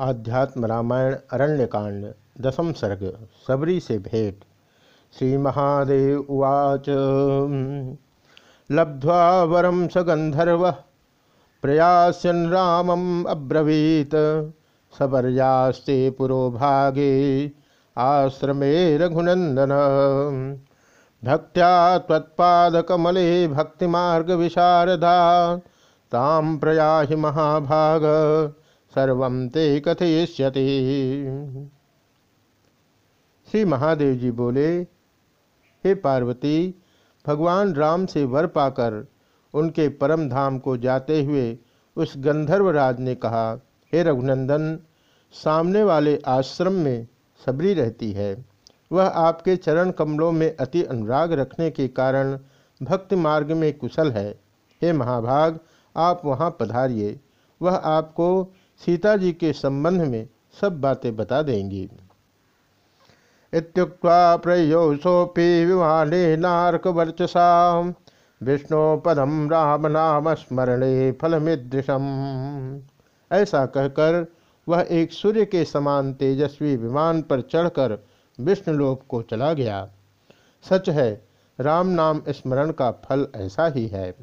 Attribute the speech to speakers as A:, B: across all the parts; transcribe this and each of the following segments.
A: आध्यात्म रामायण, अरण्यकांड दसम सर्ग, सबरी से भेंट। श्री महादेव उवाच। लब्ध्वा वरम स गंधर्व प्रयासन रामम अब्रवीत। सबर्यास्ते पुरोभागे, आश्रमे रघुनंदन। भक्त्या त्वत्पादकमले भक्तिमार्ग विशारदा ताम प्रयाहि महाभाग। सर्व ते कथयिष्यति। श्री महादेव जी बोले, हे पार्वती, भगवान राम से वर पाकर उनके परम धाम को जाते हुए उस गंधर्वराज ने कहा, हे रघुनंदन, सामने वाले आश्रम में सबरी रहती है। वह आपके चरण कमलों में अति अनुराग रखने के कारण भक्ति मार्ग में कुशल है। हे महाभाग, आप वहाँ पधारिए। वह आपको सीता जी के संबंध में सब बातें बता देंगी। प्रयोसोपि विमाने नारक वर्चसा विष्णु पदम राम नाम स्मरणे फलमिदृशम। ऐसा कहकर वह एक सूर्य के समान तेजस्वी विमान पर चढ़कर विष्णुलोक को चला गया। सच है, राम नाम स्मरण का फल ऐसा ही है।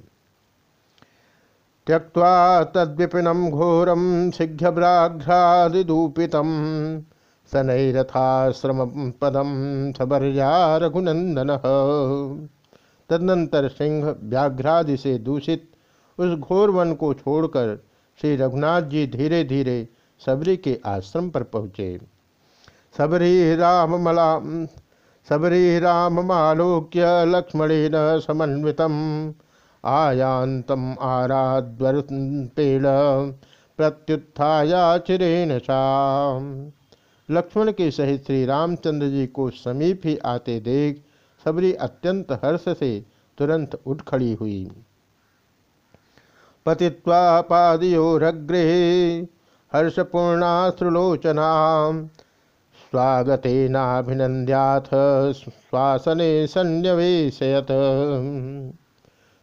A: त्यक्वा तद्विपिनम घोरम शीघ्रव्राघ्रादिदूपित शनैरथाश्रम पदम सबर्या रघुनंदन तदनंतर सिंह व्याघ्रादि से दूषित उस घोर वन को छोड़कर श्री रघुनाथ जी धीरे धीरे सबरी के आश्रम पर पहुँचे। सबरी राम मला, सबरी राम मालोक्य लक्ष्मणेन समन्वितम। आयान्तम आराध्वरुपेण प्रत्युत्थाया चिरेण शाम लक्ष्मण के सहित श्री रामचंद्र जी को समीप ही आते देख सबरी अत्यंत हर्ष से तुरंत उठ खड़ी हुई। पतिवा पादयोरग्रे हर्षपूर्णाश्रुलोचना स्वागतेनाभिनंद्याथ श्वासने सन्निवेशयत।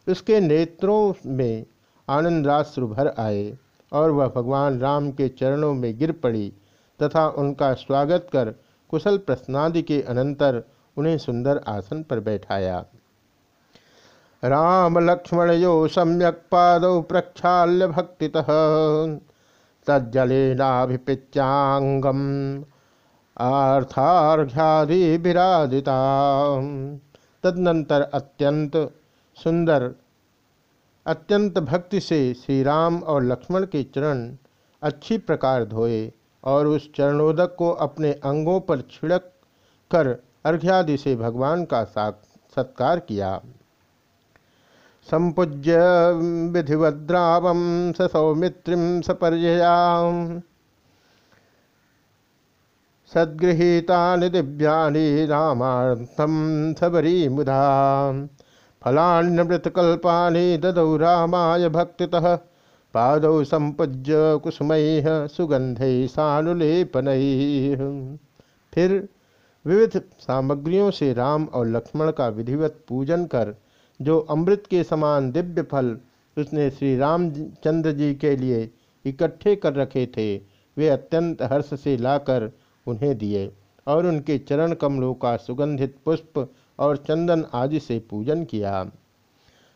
A: उसके नेत्रों में आनंदाश्रु भर आए और वह भगवान राम के चरणों में गिर पड़ी तथा उनका स्वागत कर कुशल प्रश्नादि के अनंतर उन्हें सुंदर आसन पर बैठाया। राम लक्ष्मण यो सम्यक पाद प्रक्षाल्य भक्ति तज्जलेनाभिपिच्यागम आर्थाघ्यादि विराजिता तदनंतर अत्यंत सुंदर, अत्यंत भक्ति से श्री राम और लक्ष्मण के चरण अच्छी प्रकार धोए और उस चरणोदक को अपने अंगों पर छिड़क कर अर्घ्यादि से भगवान का सत्कार किया। संपूज्य विधिवद्राव स सौमित्रिम सपर्याम सद्गृहीता दिव्या सबरी मुधा फलान्यमृतकल्पानि ददौ रामाय भक्तितः, पादौ संपूज्य कुसुमैः सुगंधैः सानुलेपनैः। फिर विविध सामग्रियों से राम और लक्ष्मण का विधिवत पूजन कर, जो अमृत के समान दिव्य फल उसने श्री रामचंद्र जी के लिए इकट्ठे कर रखे थे, वे अत्यंत हर्ष से लाकर उन्हें दिए और उनके चरण कमलों का सुगंधित पुष्प और चंदन आदि से पूजन किया।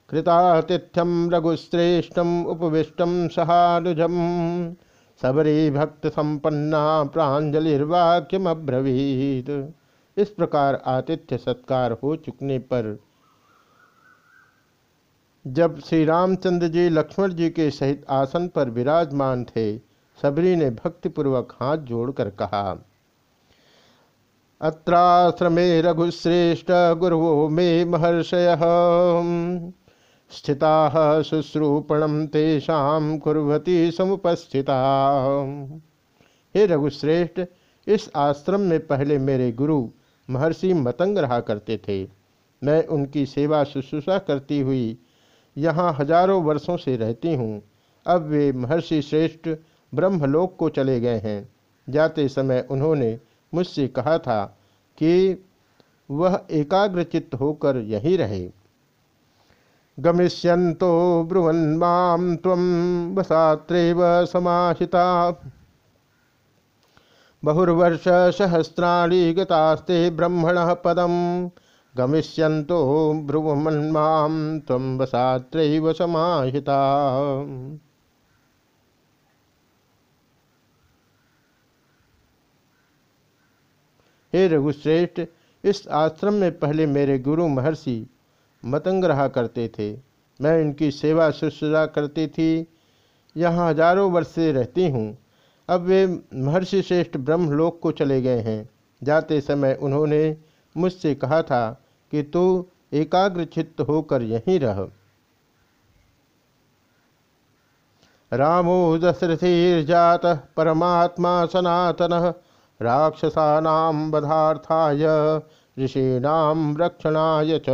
A: कृतातिथ्यम रघुश्रेष्ठम उपविष्टम सहानुजम सबरी भक्त संपन्ना प्राजलिर्वाक्यम अब्रवीत इस प्रकार आतिथ्य सत्कार हो चुकने पर जब श्री रामचंद्र जी लक्ष्मण जी के सहित आसन पर विराजमान थे, सबरी ने भक्तिपूर्वक हाथ जोड़कर कहा अत्राश्रमे रघुश्रेष्ठ गुरवो मे महर्षय। स्थिता शुश्रूपणम तेषा कुर्वती समुपस्थिता। हे रघुश्रेष्ठ, इस आश्रम में पहले मेरे गुरु महर्षि मतंग रहा करते थे। मैं उनकी सेवा शुश्रूषा करती हुई यहाँ हज़ारों वर्षों से रहती हूँ। अब वे महर्षि श्रेष्ठ ब्रह्मलोक को चले गए हैं। जाते समय उन्होंने मुझसे कहा था कि वह एकाग्रचित्त होकर यहीं रहे। गमिष्यंतो ब्रुवन्माम तम वसात्रेव समाहिता। बहुर्वर्ष सहस्राणी गतास्ते ब्रह्मण पदम गमिष्यन्तो ब्रुवमन्मां त्वं वसात्रैव समाहिता। हे रघुश्रेष्ठ, इस आश्रम में पहले मेरे गुरु महर्षि मतंग रहा करते थे। मैं इनकी सेवा शुश्रूषा करती थी। यहाँ हज़ारों वर्ष से रहती हूँ। अब वे महर्षि श्रेष्ठ ब्रह्मलोक को चले गए हैं। जाते समय उन्होंने मुझसे कहा था कि तू एकाग्र चित्त होकर यहीं रह। रामो दशरथीर्जात परमात्मा सनातन राक्षसानां वधार्थाय ऋषीणाम रक्षणाय च।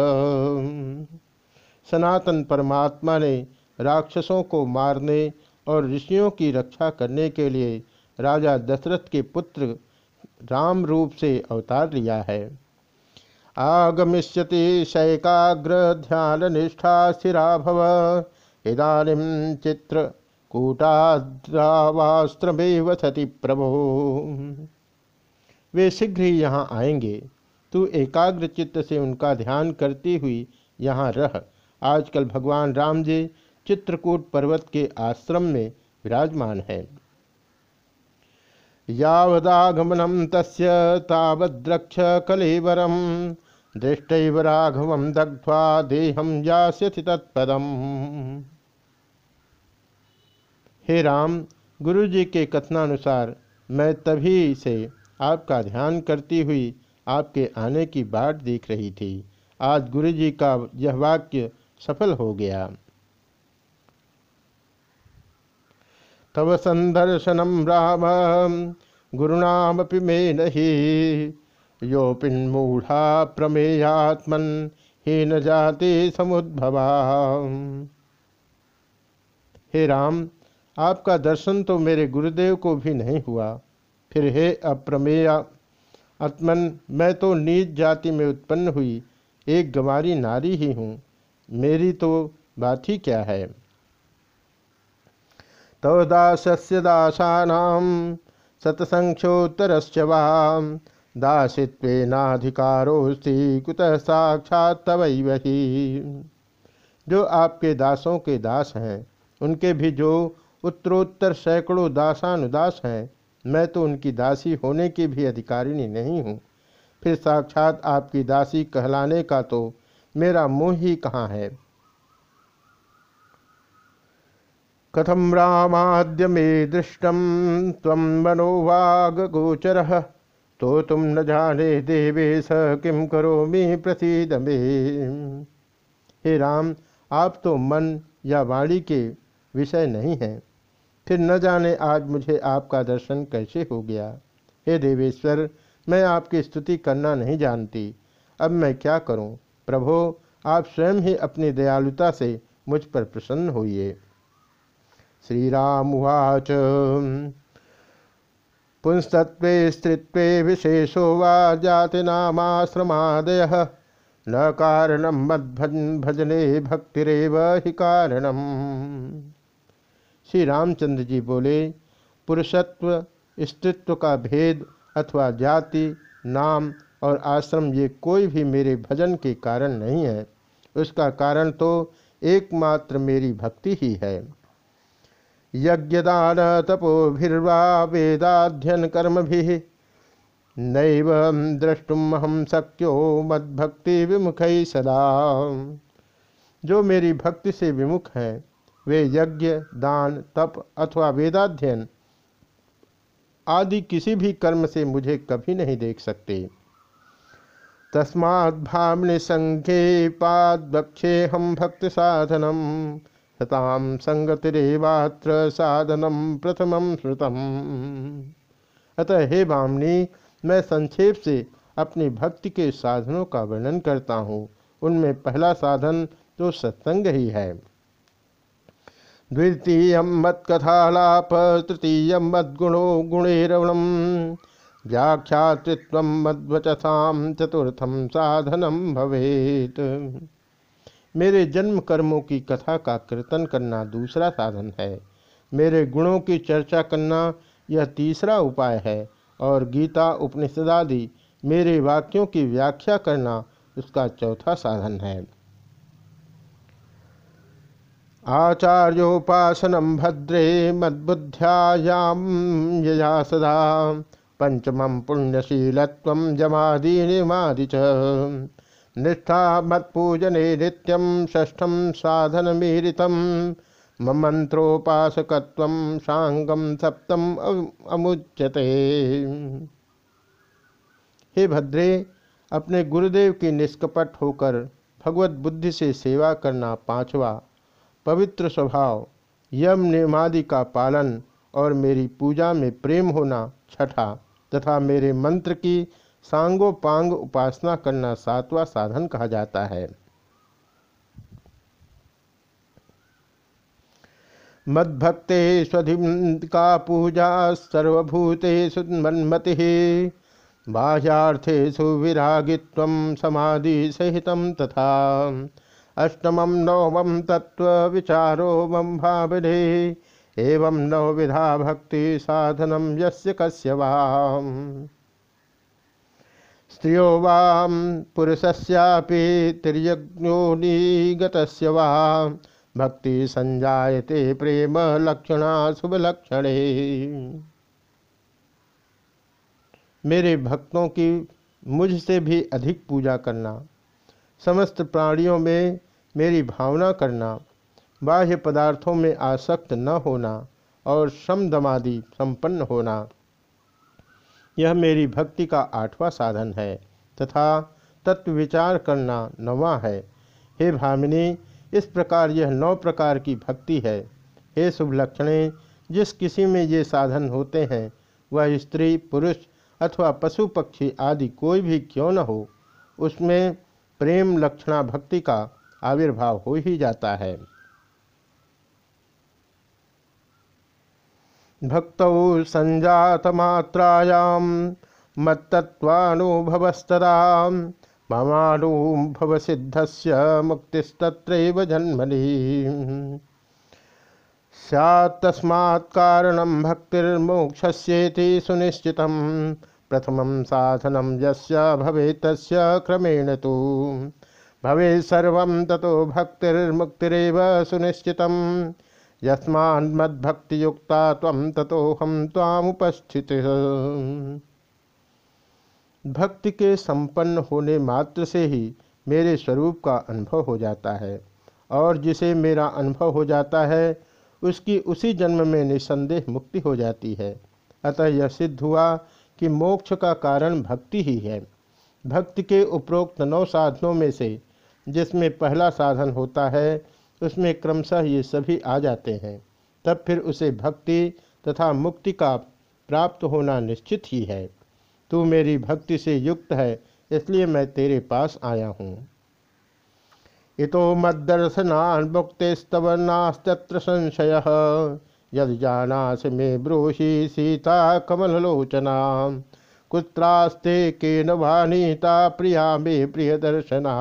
A: सनातन परमात्मा ने राक्षसों को मारने और ऋषियों की रक्षा करने के लिए राजा दशरथ के पुत्र राम रूप से अवतार लिया है। आगमिष्यति शैकाग्र ध्यान निष्ठा स्थिरा भव इदानीम चित्र कूटाद्रावास्त्र वसति प्रभो। वे शीघ्र ही यहाँ आएँगे। तू एकाग्र चित्त से उनका ध्यान करती हुई यहाँ रह। आजकल भगवान राम जी चित्रकूट पर्वत के आश्रम में विराजमान है। यावदागमनम तस्य तावद्रक्ष कलेवरम दृष्ट राघव दग्ध्वा देहम यास्यति तत्पदम। हे राम गुरु जी के कथनानुसार मैं तभी से आपका ध्यान करती हुई आपके आने की बाट देख रही थी। आज गुरु जी का यह वाक्य सफल हो गया। तव संदर्शनम राम, गुरुनामपि मे नहीं। योपिन्मूढ़ा प्रमेयात्मन न जाते समुद्भवा हे राम, आपका दर्शन तो मेरे गुरुदेव को भी नहीं हुआ। फिर हे अप्रमेय, आत्मन, मैं तो नीच जाति में उत्पन्न हुई, एक गंवारी नारी ही हूँ, मेरी तो बात ही क्या है? तव दास्य दासानाम सतसंक्षोत्तरश्च वाम दासित्वेनाधिकारोस्ति कुतः साक्षात तवई वही जो आपके दासों के दास हैं, उनके भी जो उत्तरोत्तर सैकड़ों दासानुदास हैं मैं तो उनकी दासी होने की भी अधिकारिणी नहीं हूँ। फिर साक्षात आपकी दासी कहलाने का तो मेरा मुँह ही कहाँ है? कथम रामाद्य मे दृष्टम तम मनोवाग गोचर तो तुम न जाने देवेश किम करो मी प्रसिद मे। हे राम, आप तो मन या वाणी के विषय नहीं हैं। फिर न जाने आज मुझे आपका दर्शन कैसे हो गया। हे देवेश्वर, मैं आपकी स्तुति करना नहीं जानती। अब मैं क्या करूँ? प्रभो, आप स्वयं ही अपनी दयालुता से मुझ पर प्रसन्न होइए। श्री राम उवाच। पुंस्तत्व स्त्रित्व, विशेषो वा जातिनामाश्रमादय न कारणम मद्भजन भजने भक्तिरव ही कारणम। श्री रामचंद्र जी बोले, पुरुषत्व, स्त्रित्व का भेद अथवा जाति, नाम और आश्रम, ये कोई भी मेरे भजन के कारण नहीं है। उसका कारण तो एकमात्र मेरी भक्ति ही है। यज्ञदान तपोभिर्वा वेदाध्यन कर्म भी नैव द्रष्टुम हम शक्यो मद्भक्ति विमुख सदा। जो मेरी भक्ति से विमुख हैं वे यज्ञ, दान, तप अथवा वेदाध्ययन आदि किसी भी कर्म से मुझे कभी नहीं देख सकते। तस्मात् भामि संख्ये पादक्षे हम भक्त साधनम। सताम संगतिरेवात्र साधनम प्रथम श्रुतम। अतः हे भामनी, मैं संक्षेप से अपनी भक्ति के साधनों का वर्णन करता हूँ। उनमें पहला साधन तो सत्संग ही है। द्वितीय मत्कथालाप, तृतीय मद्गुणो गुणेरवणम व्याख्यातृत्व मद्वचसा चतुर्थम साधनम भवेत। मेरे जन्म कर्मों की कथा का कीर्तन करना दूसरा साधन है। मेरे गुणों की चर्चा करना यह तीसरा उपाय है। और गीता, उपनिषदादि मेरे वाक्यों की व्याख्या करना उसका चौथा साधन है। आचार्योपासनम भद्रे मद्बुद्ध्यायाम यया सदा पंचम पुण्यशील जमादि निमादि च। निष्ठा मत्पूजने षष्ठम साधन मीरितम मंत्रोपासक सांगम सप्तम अमुच्यते। हे भद्रे, अपने गुरुदेव की निष्कपट होकर भगवत बुद्धि से सेवा करना पांचवा पवित्र स्वभाव, यम नियमादि का पालन और मेरी पूजा में प्रेम होना छठा तथा मेरे मंत्र की सांगोपांग उपासना करना सातवां साधन कहा जाता है। मद्भक्ते स्वधि का पूजा सर्वभूते सुन्मति बाह्यार्थे विरागित्व समाधि सहित तथा अष्टम नवम तत्व विचारो मम भावने, एवं नवविधा भक्ति साधनम यस्य कस्य वाम। स्त्रियो वाम पुरुषस्यापि तिर्यज्ञोनिगतस्य वा भक्ति संजायते प्रेम लक्षणा शुभ लक्षणे मेरे भक्तों की मुझसे भी अधिक पूजा करना समस्त प्राणियों में मेरी भावना करना, बाह्य पदार्थों में आसक्त न होना और श्रम दमादि संपन्न होना। यह मेरी भक्ति का आठवां साधन है तथा तत्व विचार करना नवा है। हे भामिनी, इस प्रकार यह नौ प्रकार की भक्ति है। हे शुभ लक्षणे, जिस किसी में ये साधन होते हैं, वह स्त्री, पुरुष अथवा पशु पक्षी आदि कोई भी क्यों न हो, उसमें प्रेम लक्षणा भक्ति का आविर्भाव हो ही जाता है। भक्त संजात मात्रायाम मत्तत्वानुभवस्तदा ममानुभव सिद्ध से मुक्तिस्तत्र जन्मनि सैत्तस्मात् कारणं भक्तिर्मोक्षस्येति सुनिश्चितं प्रथमं साधनं यस्य भवेत् क्रमेण तु। भवेत् सर्वं ततो भक्तिर्मुक्तिरेव सुनिश्चितं यस्मान्मद्भक्तियुक्ता त्वं ततोऽहं त्वामुपस्थितिः। भक्ति के संपन्न होने मात्र से ही मेरे स्वरूप का अनुभव हो जाता है, और जिसे मेरा अनुभव हो जाता है, उसकी उसी जन्म में निसंदेह मुक्ति हो जाती है। अतः यह सिद्ध हुआ कि मोक्ष का कारण भक्ति ही है। भक्ति के उपरोक्त नौ साधनों में से जिसमें पहला साधन होता है, उसमें क्रमशः ये सभी आ जाते हैं। तब फिर उसे भक्ति तथा मुक्ति का प्राप्त होना निश्चित ही है। तू मेरी भक्ति से युक्त है, इसलिए मैं तेरे पास आया हूँ। इतो मद्दर्शनान् मुक्तिस्तव नास्त्र संशय। यद जानास मे ब्रूहि सीता कमलोचना कुत्रास्ते केन वानीता प्रिया मे प्रिय दर्शना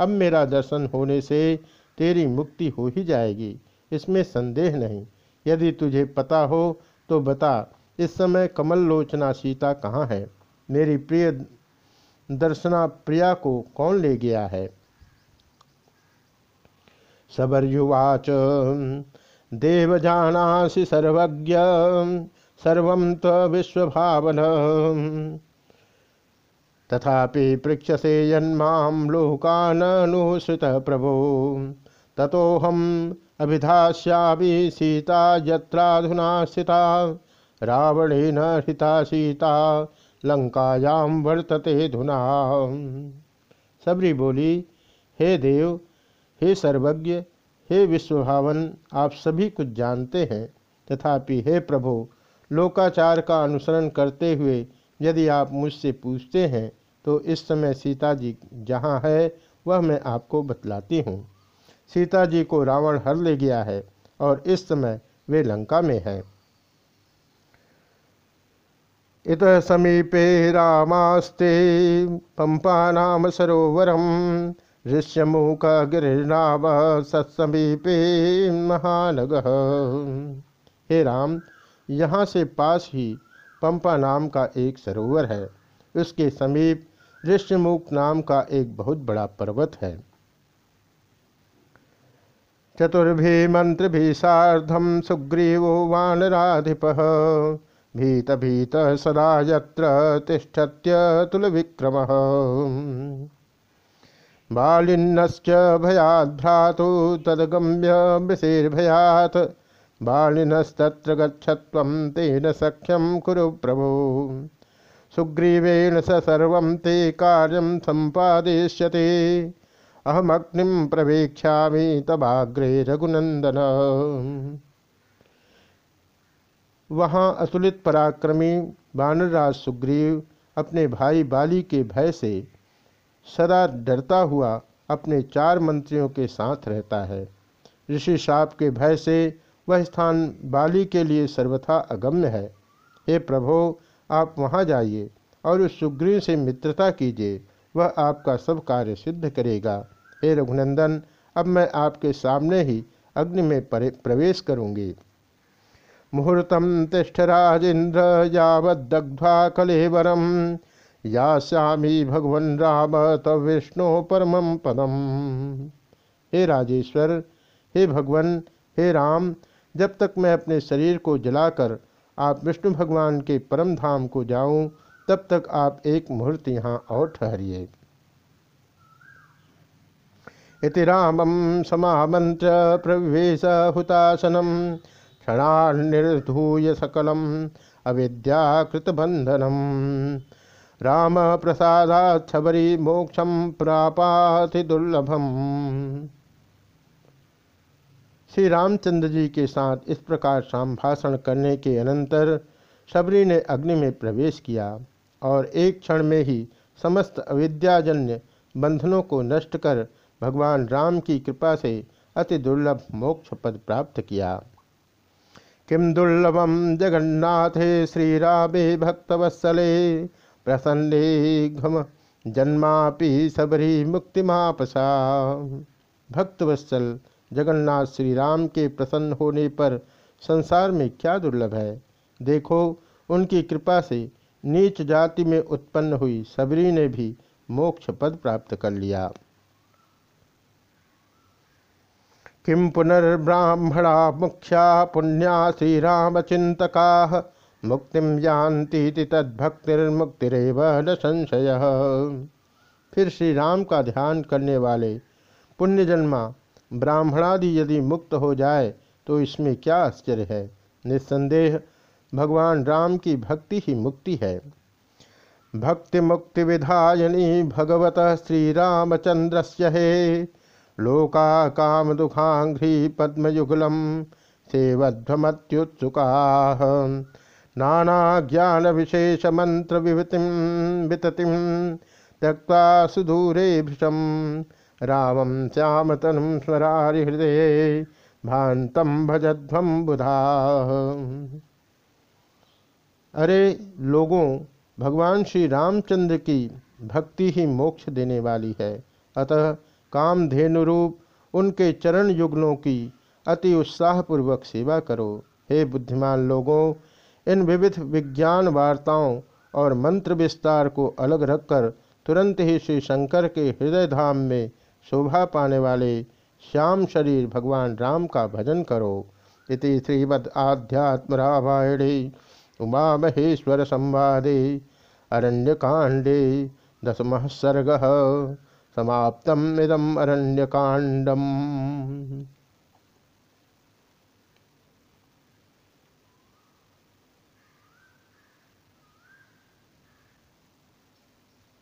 A: अब मेरा दर्शन होने से तेरी मुक्ति हो ही जाएगी, इसमें संदेह नहीं। यदि तुझे पता हो तो बता, इस समय कमल लोचना सीता कहाँ है? मेरी प्रिय दर्शना प्रिया को कौन ले गया है? सबर्युवाच देवजानासि सर्वज्ञ, सर्व विश्वभावन। तथापि पृक्षसे यन्मां लोकाननुसृत प्रभो। ततोहम अभिधास्यामि सीता यत्राधुना स्थिता, रावणेन हिता सीता लंकायां वर्तते धुना। सबरी बोली, हे देव, हे सर्वज्ञ हे विश्वभावन, आप सभी कुछ जानते हैं। तथापि हे प्रभु, लोकाचार का अनुसरण करते हुए यदि आप मुझसे पूछते हैं तो इस समय सीता जी जहाँ है, वह मैं आपको बतलाती हूँ। सीता जी को रावण हर ले गया है और इस समय वे लंका में है। इत समीपे रामास्ते पंपा नाम सरोवरम ऋष्यमुख गिरिनाभ सत्समीपे महानग। हे राम, यहाँ से पास ही पंपा नाम का एक सरोवर है। उसके समीप ऋष्यमुख नाम का एक बहुत बड़ा पर्वत है। चतुर्भि मंत्र भी साधम सुग्रीवो वानराधिप। भीत भीत सदा यत्र तिष्ठत्य तुल विक्रम बालिन्नश्च भयात् भ्रातु तदगम्य विशेर्भयात्। बालिनस्तत्र गच्छत्वं तेन सख्यं कुरु प्रभु। सुग्रीवेण स सर्व ते कार्यं सम्पादयिष्यते। अहमग्निं प्रवेक्ष्यामि तबाग्रे रघुनंदन वहाँ अतुलित पराक्रमी बानरराज सुग्रीव अपने भाई बाली के भय से सदा डरता हुआ अपने चार मंत्रियों के साथ रहता है। ऋषि साप के भय से वह स्थान बाली के लिए सर्वथा अगम्य है। हे प्रभो, आप वहाँ जाइए और उस सुग्रीव से मित्रता कीजिए। वह आपका सब कार्य सिद्ध करेगा। हे रघुनंदन, अब मैं आपके सामने ही अग्नि में प्रवेश करूँगी। मुहूर्तम तिष्ठ राजेन्द्र यावदग्ध्वा कलेवरम। या श्यामी भगवन राम, तव विष्णु परम पदम। हे राजेश्वर, हे भगवान, हे राम, जब तक मैं अपने शरीर को जलाकर आप विष्णु भगवान के परम धाम को जाऊँ, तब तक आप एक मुहूर्त यहाँ और ठहरिए। इति रामम समामंत्र प्रवेश हुतासनम क्षणान्निर्धूय सकलम अविद्याकृत बंधनम राम प्रसादात छबरी मोक्षम प्रापाति दुर्लभम। श्री रामचंद्र जी के साथ इस प्रकार संभाषण करने के अनंतर शबरी ने अग्नि में प्रवेश किया और एक क्षण में ही समस्त अविद्याजन्य बंधनों को नष्ट कर भगवान राम की कृपा से अति दुर्लभ मोक्ष पद प्राप्त किया। किम दुर्लभम जगन्नाथे श्रीरामे भक्तवत्सले प्रसन्ने घम जन्मापि सबरी मुक्तिमापसा। भक्तवत्सल जगन्नाथ श्री राम के प्रसन्न होने पर संसार में क्या दुर्लभ है? देखो, उनकी कृपा से नीच जाति में उत्पन्न हुई सबरी ने भी मोक्ष पद प्राप्त कर लिया। किम पुनर्ब्राह्मणा मुख्या पुण्या श्री रामचिंतका मुक्ति जानती तद्भक्तिर्मुक्तिरव न संशय। फिर श्री राम का ध्यान करने वाले पुण्यजन्मा, ब्राह्मणादि यदि मुक्त हो जाए तो इसमें क्या आश्चर्य है? निस्संदेह, भगवान राम की भक्ति ही मुक्ति है। भक्ति मुक्ति विधायनी भगवत श्रीरामचंद्र से हे। लोका काम दुखाघ्री पद्मयुगलम, सेवध्वमत्युत्सुका। नाना ज्ञान विशेष मंत्र विभूति वितति त्यक्ता सुदूरे भृशम रामम श्याम तनुम स्मरारि हृदय भान्तम भजध्वम बुधा। अरे लोगों, भगवान श्री रामचंद्र की भक्ति ही मोक्ष देने वाली है। अतः कामधेनु रूप उनके चरण युगलों की अति उत्साहपूर्वक सेवा करो। हे बुद्धिमान लोगों इन विविध विज्ञान वार्ताओं और मंत्र विस्तार को अलग रखकर तुरंत ही श्री शंकर के हृदय धाम में शोभा पाने वाले श्याम शरीर भगवान राम का भजन करो। इति श्रीमद आध्यात्म रामायणे उमा महेश्वर संवादे अरण्यकांडे दसम सर्ग समाप्तम इदम अरण्यकांडम